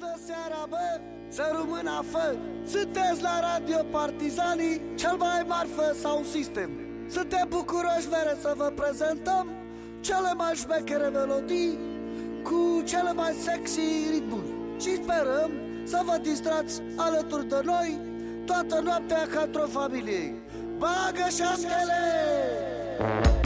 Bună seara, bă! Să rămână fă! Sunteți la Radio Partizanii, cel mai marfă sau sistem. Suntem bucuroși mere să vă prezentăm cele mai șmechere melodii cu cele mai sexy ritmuri. Și sperăm să vă distrați alături de noi toată noaptea ca într-o familie. Bagă șaptele! Thank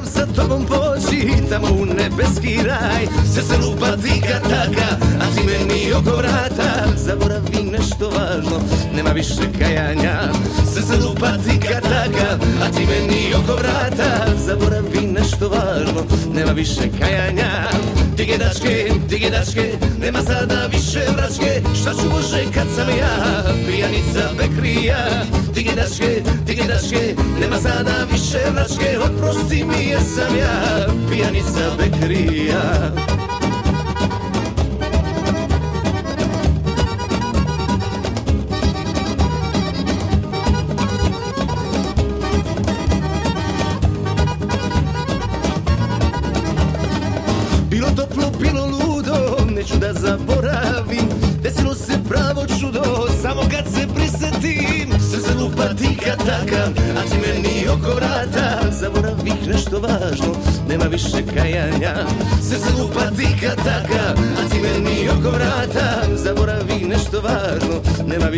sam sa tobom poći Tamo u nebeski raj. Sve se lupa tika taka A ti meni oko vrata. Zaboravi nešto važno Nema više kajanja. Sve se lupa tika taka A ti meni oko vrata. Zaboravi nešto važno Nema više kajanja Dige dačke, dige dačke Nema sada više vračke. Šta ću Bože kad sam ja Pijanica bekrija? Dige dačke, dige dačke Nema sada više vračke. Oprosti mi jer sam ja Pijanica bekrija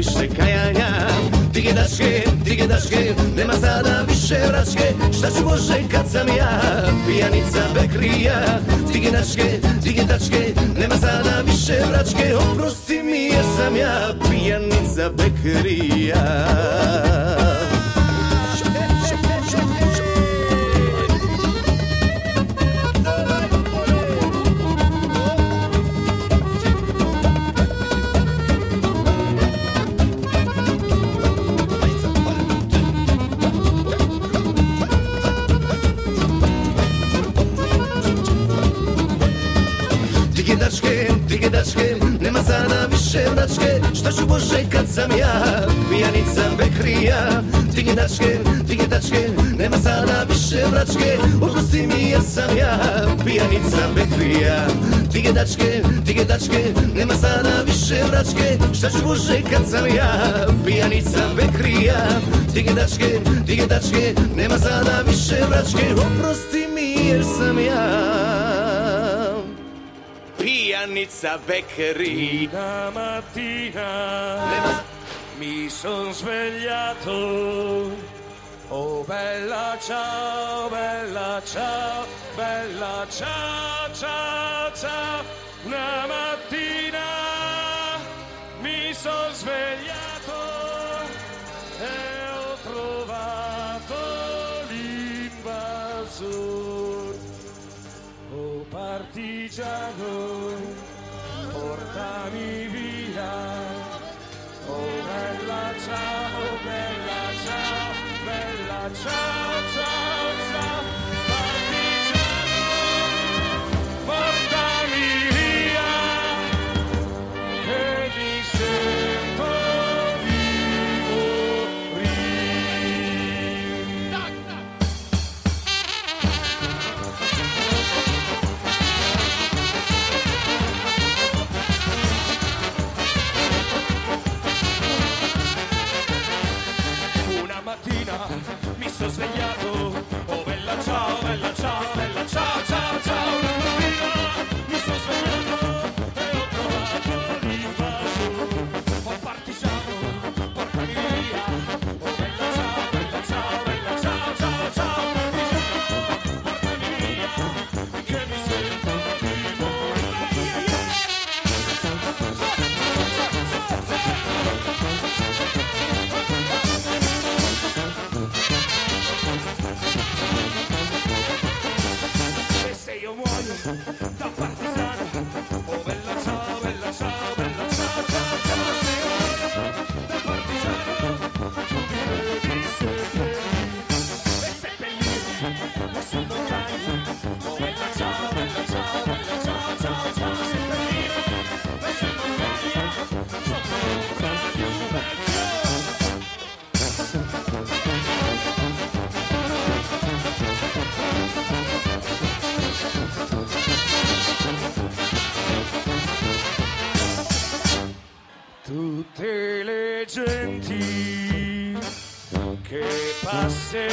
više kajanja. Tige dačke, tige dačke, nema sada više vračke Šta ću Bože kad sam ja, pijanica bekrija. Tige dačke, tige dačke, nema sada više vračke Oprosti mi jer sam ja, pijanica bekrija Тикидачки, тикидачки, нема са да више врачки, шта ќе го жекат сам ја, пијаница бе крија. Тикидачки, тикидачки, нема са да више врачки, опрости ми јер сам ја. Пијаница бе крија. Una mattina nema... mi son svegliato, oh bella ciao, bella ciao. Bella ciao, ciao, ciao. Una mattina mi son svegliato e ho trovato l'invasor. Oh partigiano, portami via. Oh bella ciao, bella ciao, bella ciao, sos bella nasceu.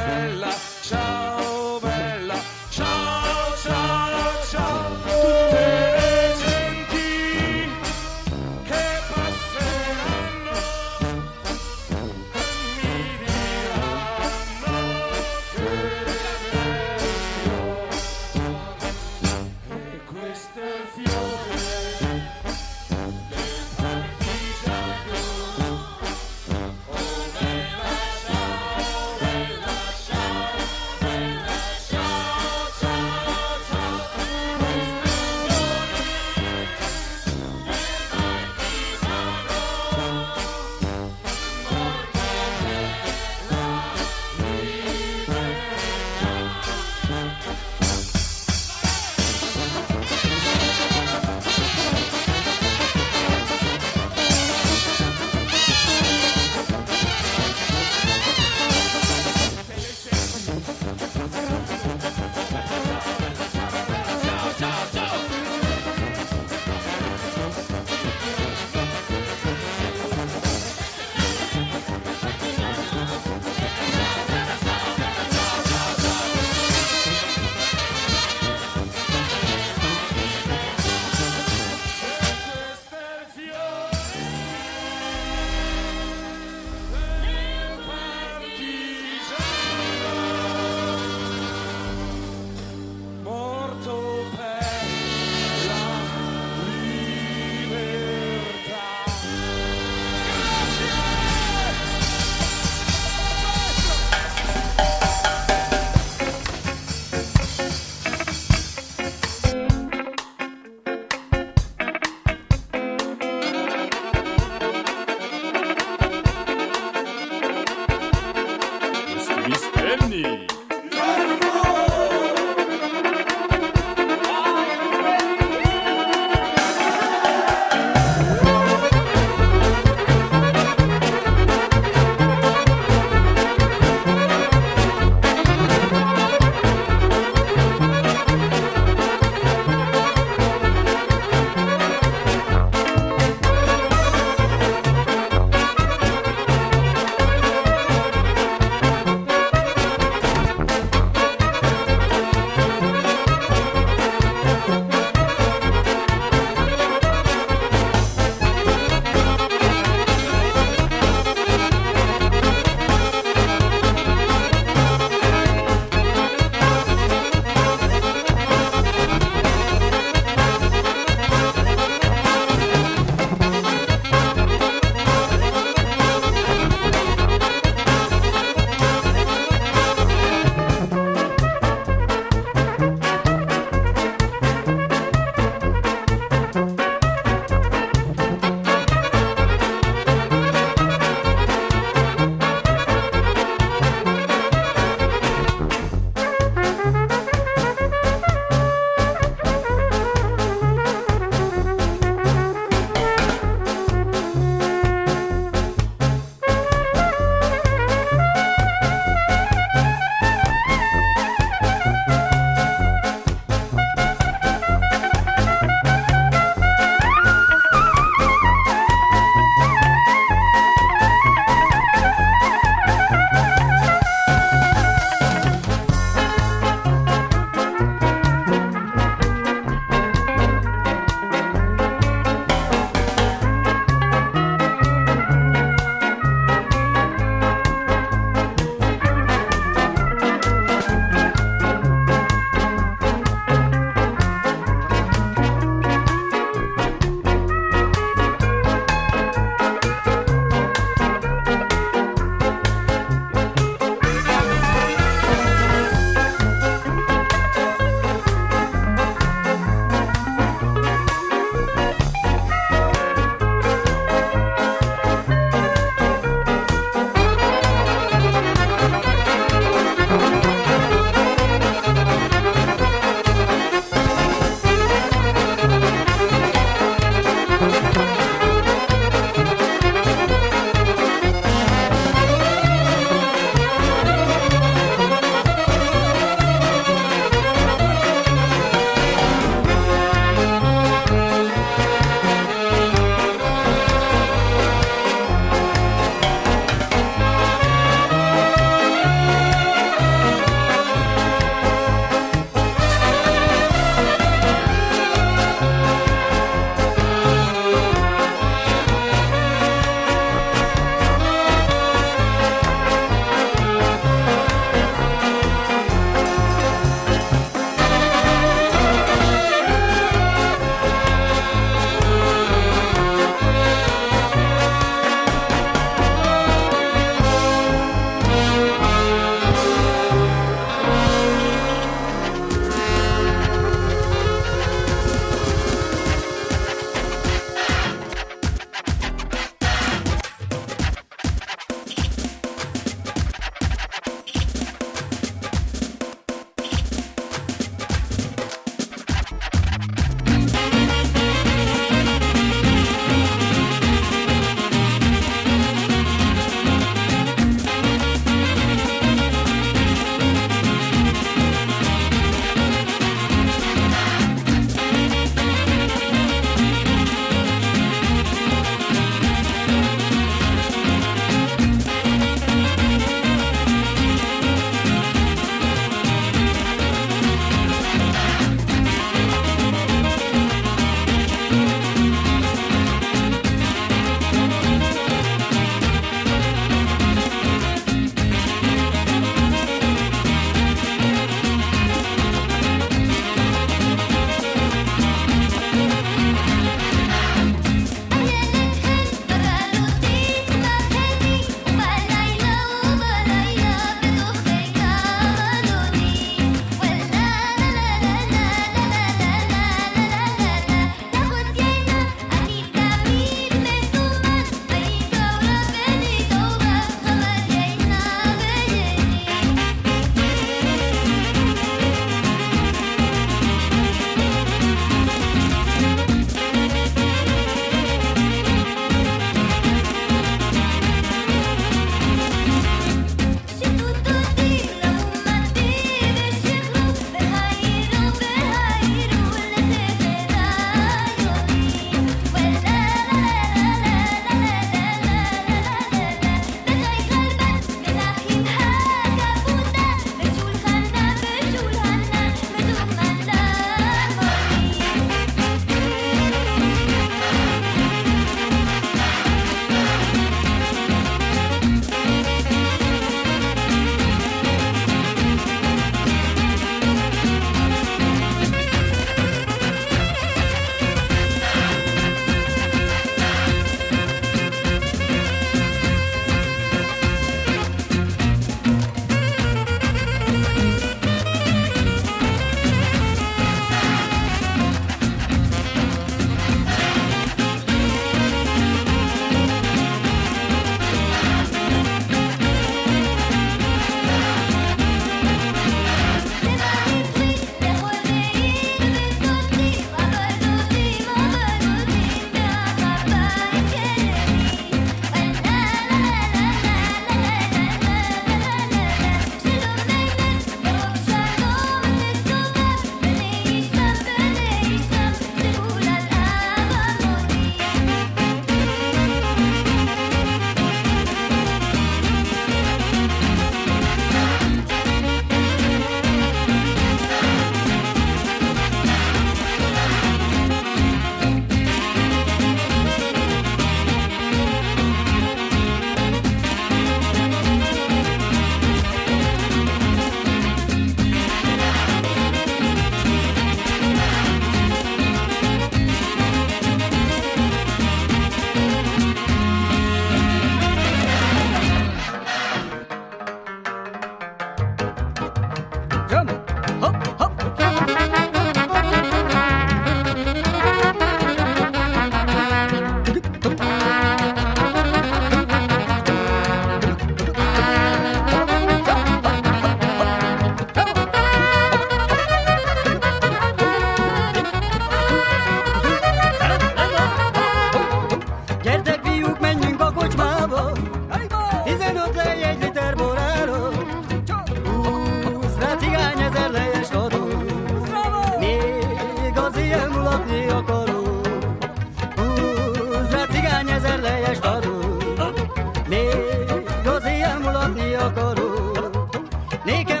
你跟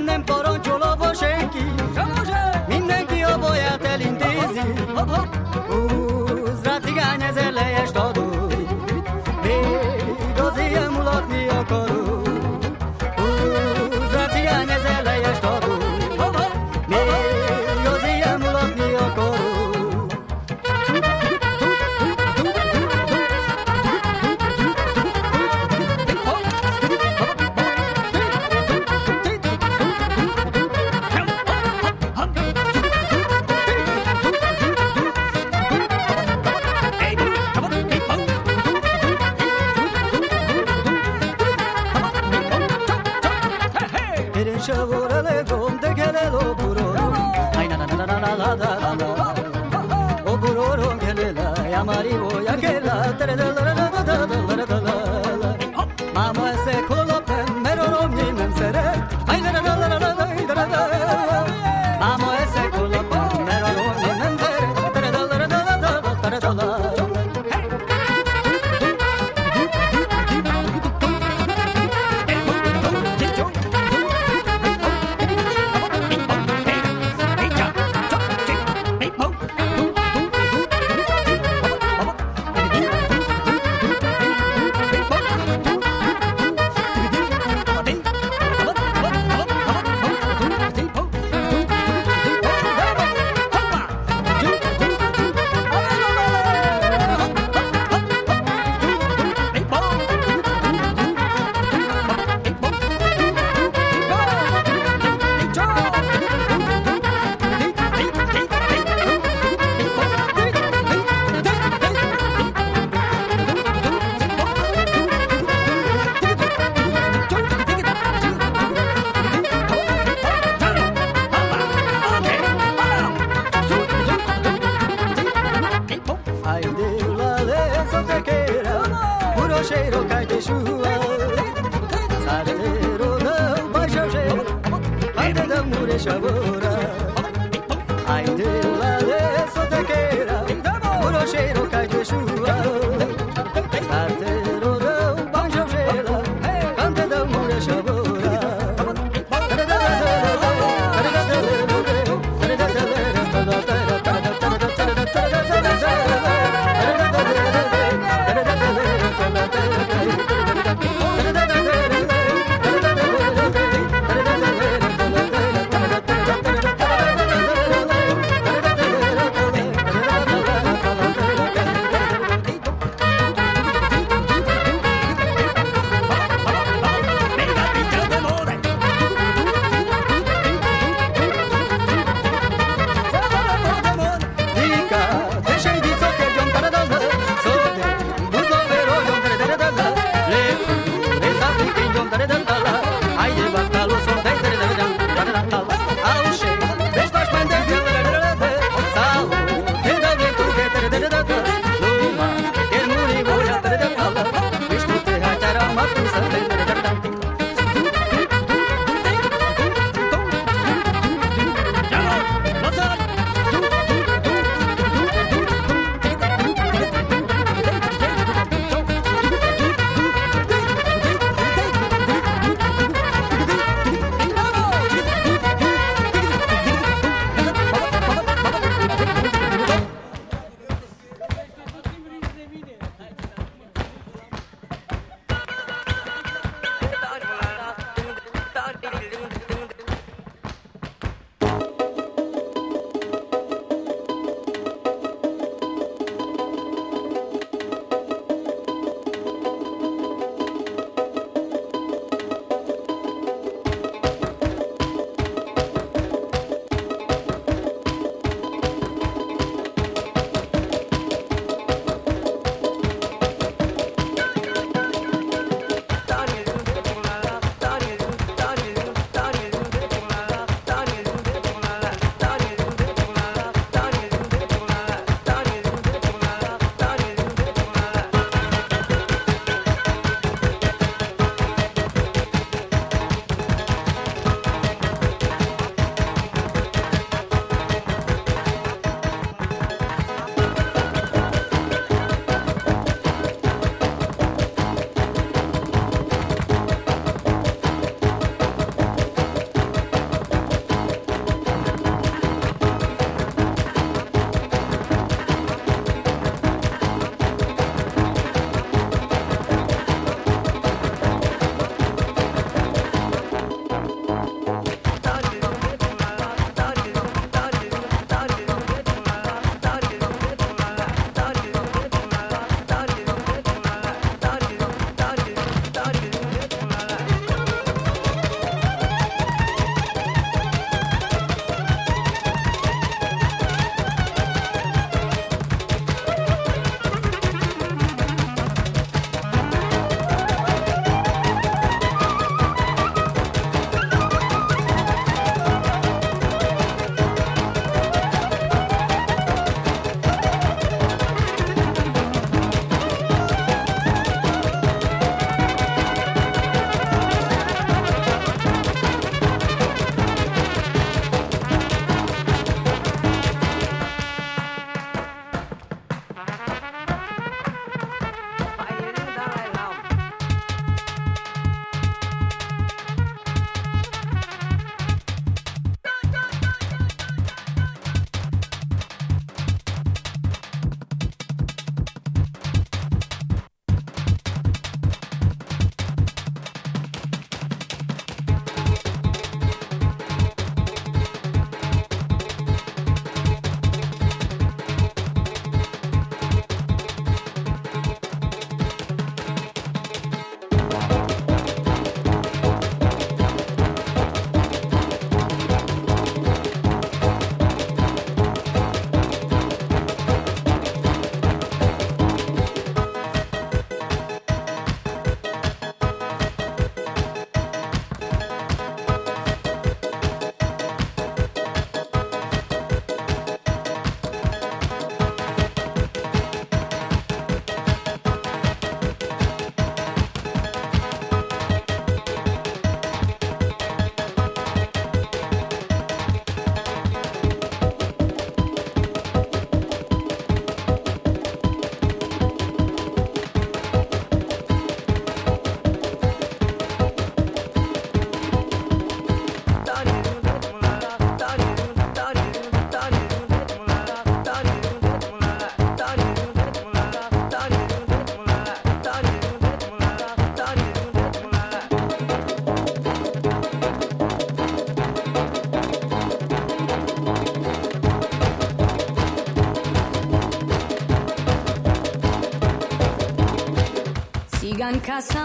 shabura Ai de la de sotequera Damo rochero de chuva. casa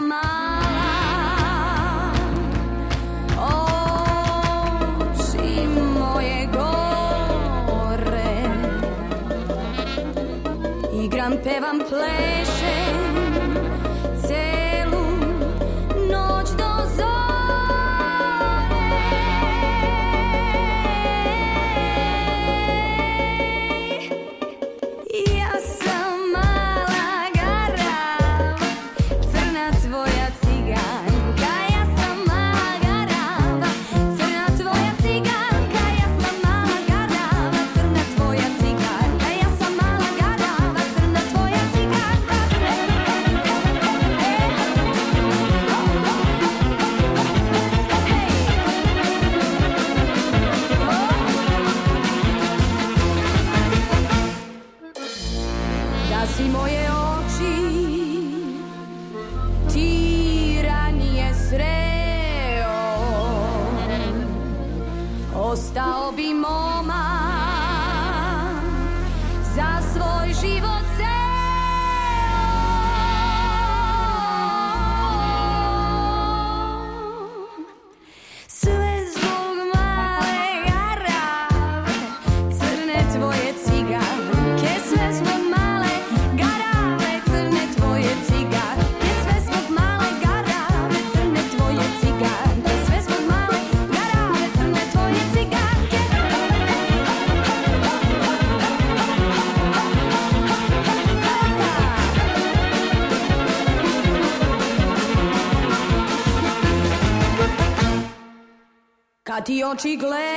Don't you glad?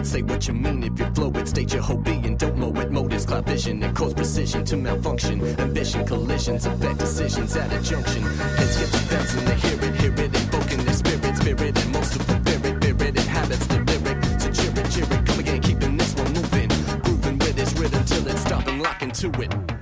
It. Say what you mean if you flow it. State your whole being, don't mow it. Motives, cloud vision, and cause precision to malfunction. Ambition, collisions, affect decisions at a junction. Heads get to bouncing, they hear it, hear it, invoking their spirit, spirit, and most of them fear it, fear it, inhabits the lyric. So cheer it, cheer it, come again, keeping this one moving. Grooving with this rhythm till it's stopping, locking to it.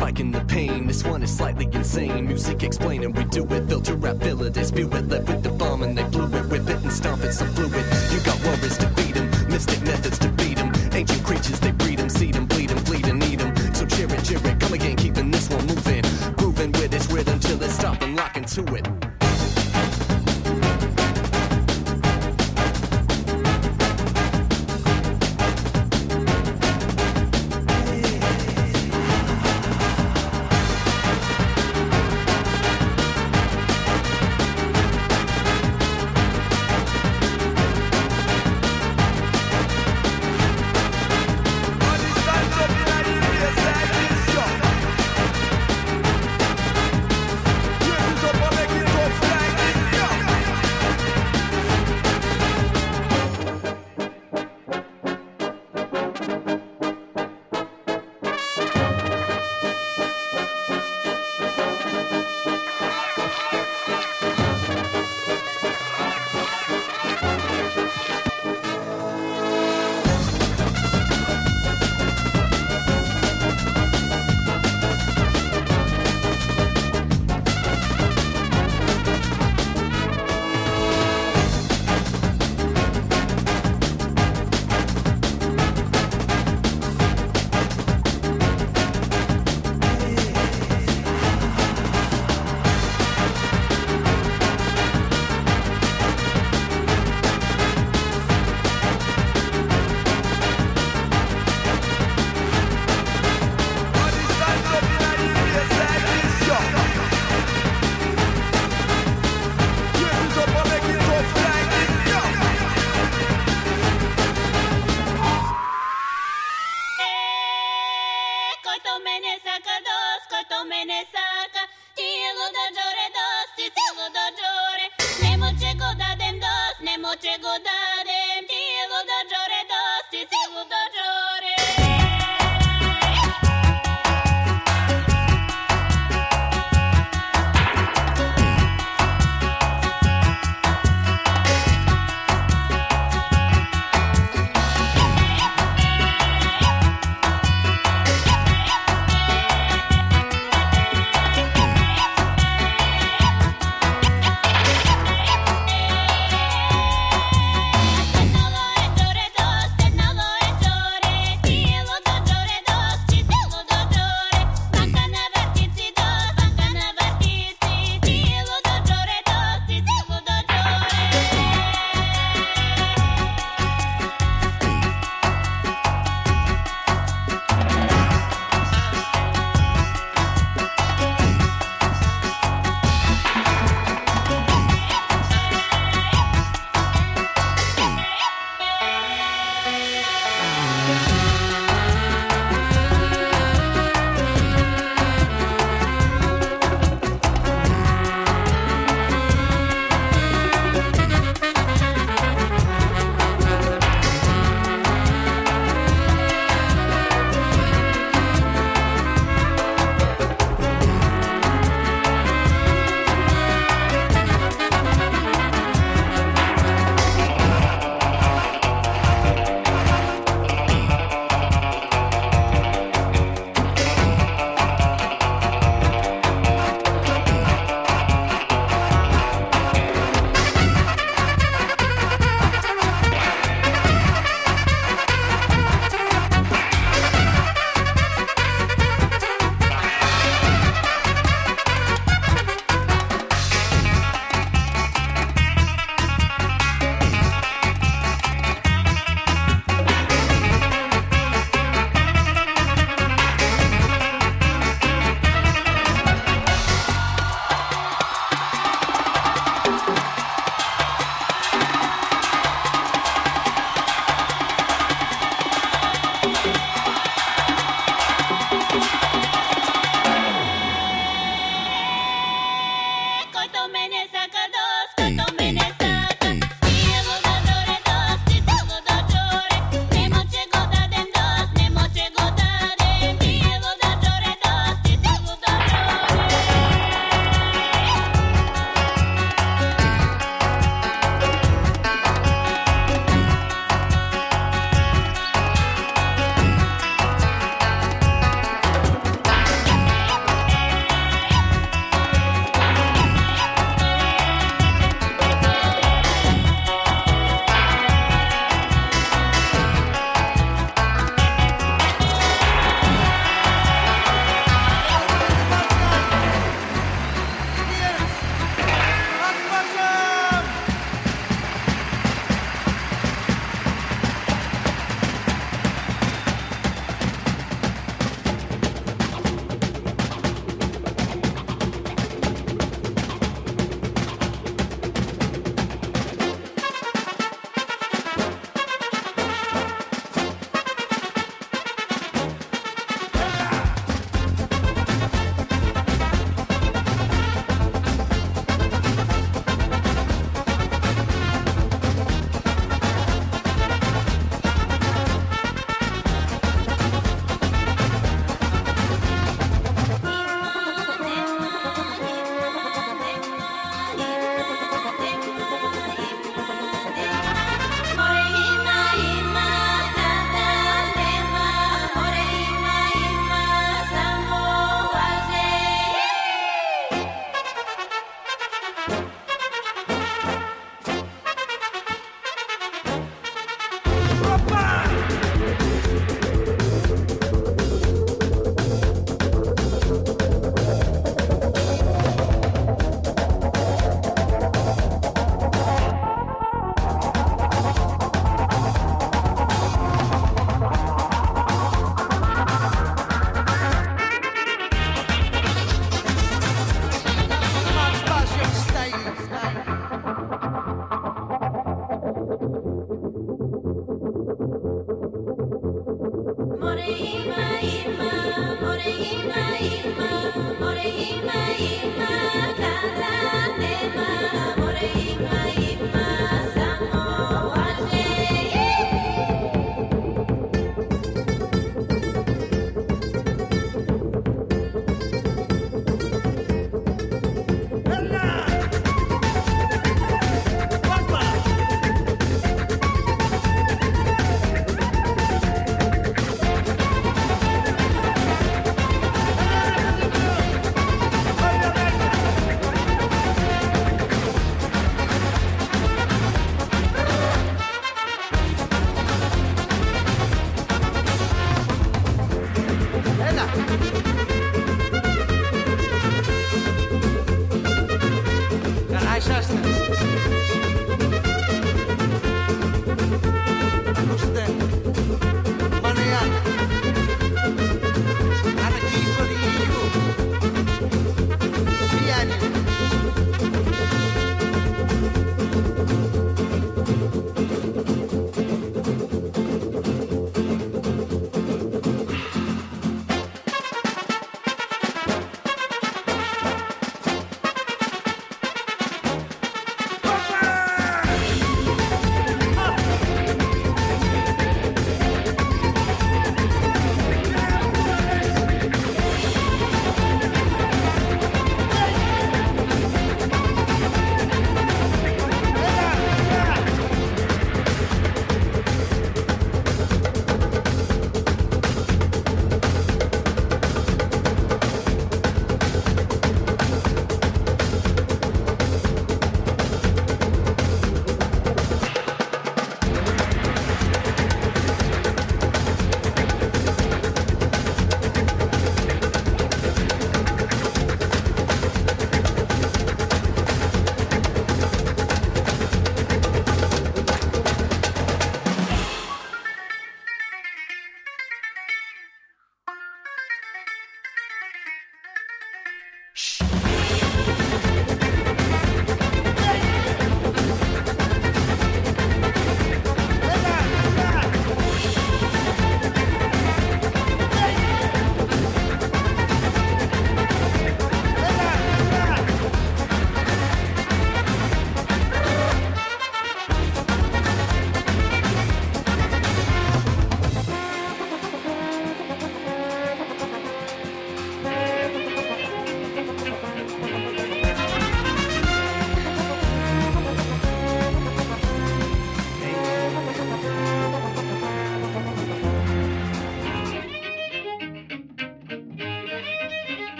Spiking the pain. This one is slightly insane. Music explaining, we do it. Filter rap, fill it, they spew it. Left with the bomb and they blew it, whip it and stomp it. So fluid. You got worries to beat 'em, mystic methods to beat 'em. Ancient creatures, they breed 'em, seed 'em, bleed them, bleed and eat 'em. So cheer it, cheer it, come again, keeping this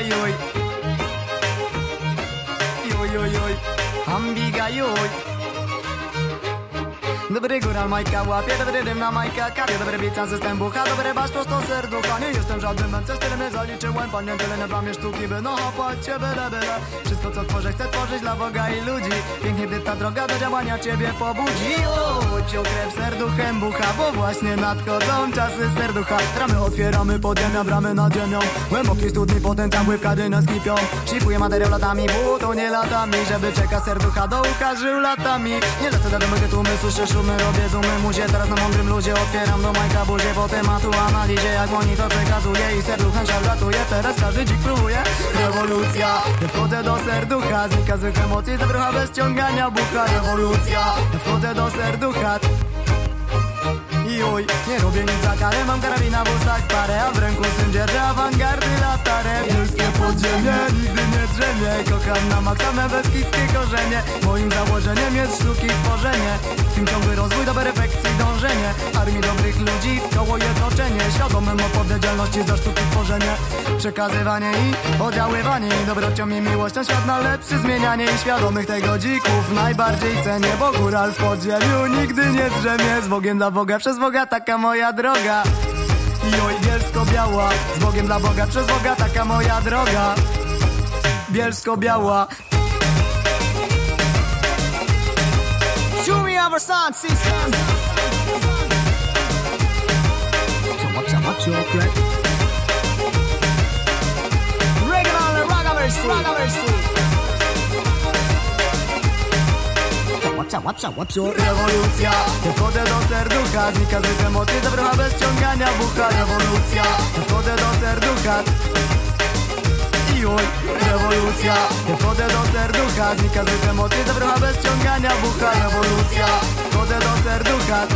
oi, oi. Góral Majka łapie, dobry dym na Majka kapie Dobry bica system bucha, dobry basz prosto serducha. Nie jestem żadnym męcem, tyle mnie zaliczyłem Panie tyle nie dla mnie sztuki, by no hapać cię byle byle Wszystko co tworzę chcę tworzyć dla Boga i ludzi. Pięknie gdy ta droga do działania ciebie pobudzi. O, cię krew serduchem bucha Bo właśnie nadchodzą czasy serducha. Ramy otwieramy, podziemia bramy nad ziemią. Głęboki studni potencjał ływka dynę skipią. Szlifuję materiał latami, bo to nie latami. Żeby czeka serducha do ucha żył latami. Nie lecę do domu, gdy tłumy słyszę szumy Robię zoomy, muzie teraz na mądrym ludzie Otwieram do majka buzię po tematu analizie Jak monitor przekazuje i serduchem się ratuje. Teraz każdy dzik próbuje. Rewolucja, nie wchodzę do serducha Znika złych emocji, zawrucha bez ciągania bucha. Rewolucja, nie wchodzę do serducha. Juj, nie robię nic za karę, mam karabina w ustach parę A w ręku syn dzierżę awangardy latarę Wielkie nie drzemie Kocham na maksa korzenie Moim założeniem jest sztuki tworzenie. W tym ciągły rozwój do perfekcji dążenie. Armii dobrych ludzi w koło jednoczenie Świadomym odpowiedzialności za sztuki tworzenie. Przekazywanie i oddziaływanie dobrocią i miłością świat na lepszy zmienianie. I świadomych tego dzików najbardziej cenię Bo góral w podziemiu nigdy nie drzemie. Z Bogiem dla Boga, przez Boga taka moja droga. I oj, Bielsko-Biała Z Bogiem dla Boga, przez Boga taka moja droga Bielsko-Biała. Me our sound system Ciała, ciała, ciokle Regionalne ciała, ciała Rewolucja. Wchodzę do serducha. Znika z emocje Zawrywa bez ciągania bucha. Rewolucja. Wchodzę do serducha oj, rewolucja. Wchodzę do serducha, znika z emocje Zawrywa bez ciągania bucha. Rewolucja. Wchodzę do serducha